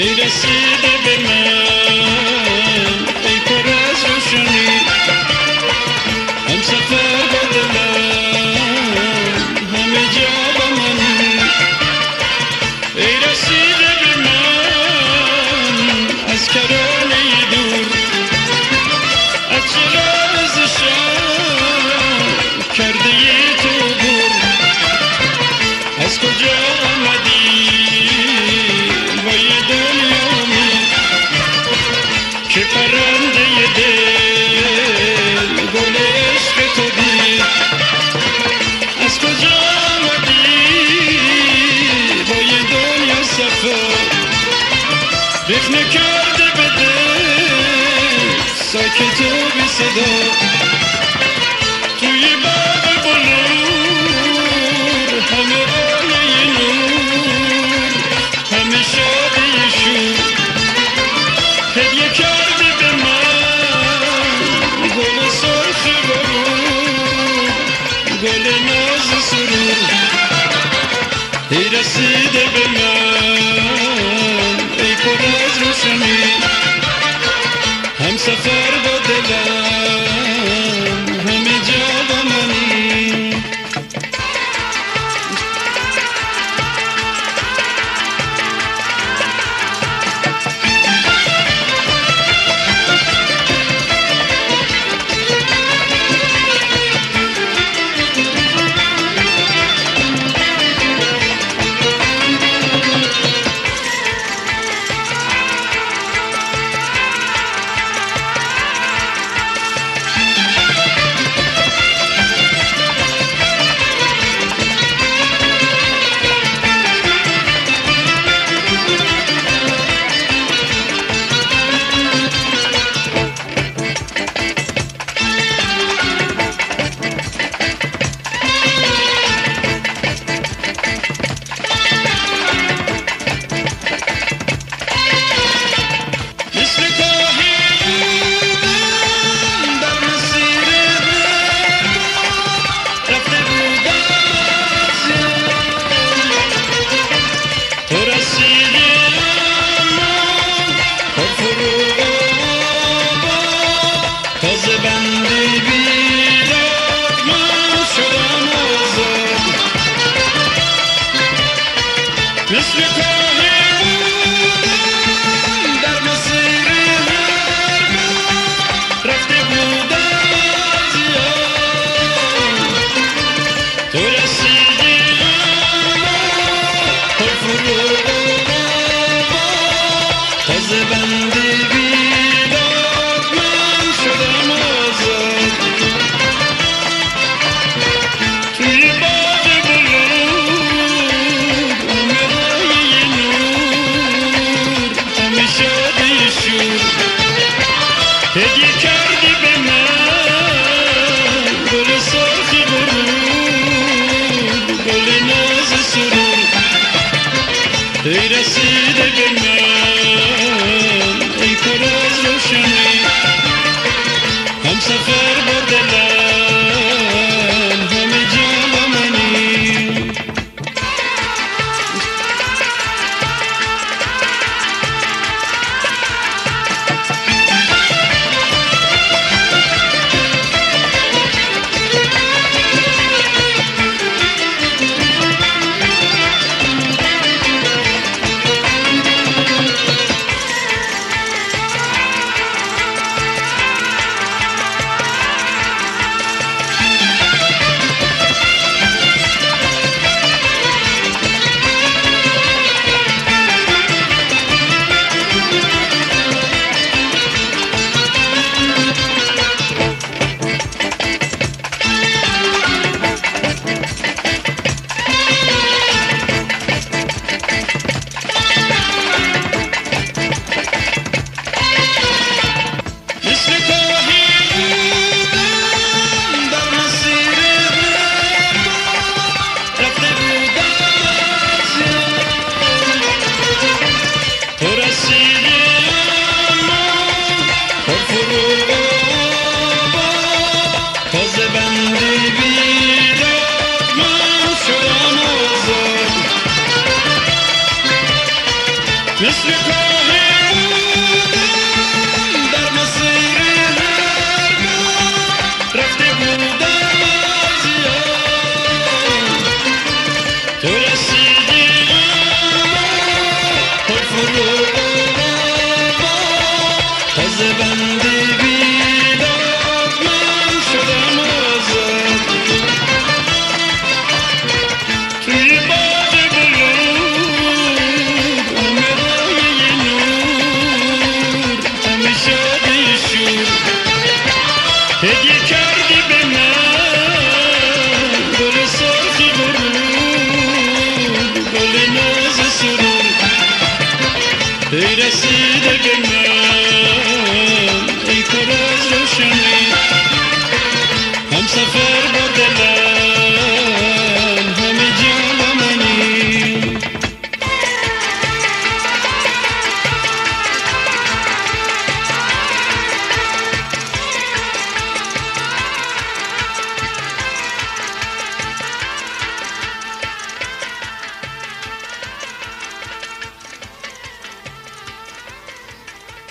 It is رخ نکرده بده ساکت و بی صدا bandi bhi Elizabeth.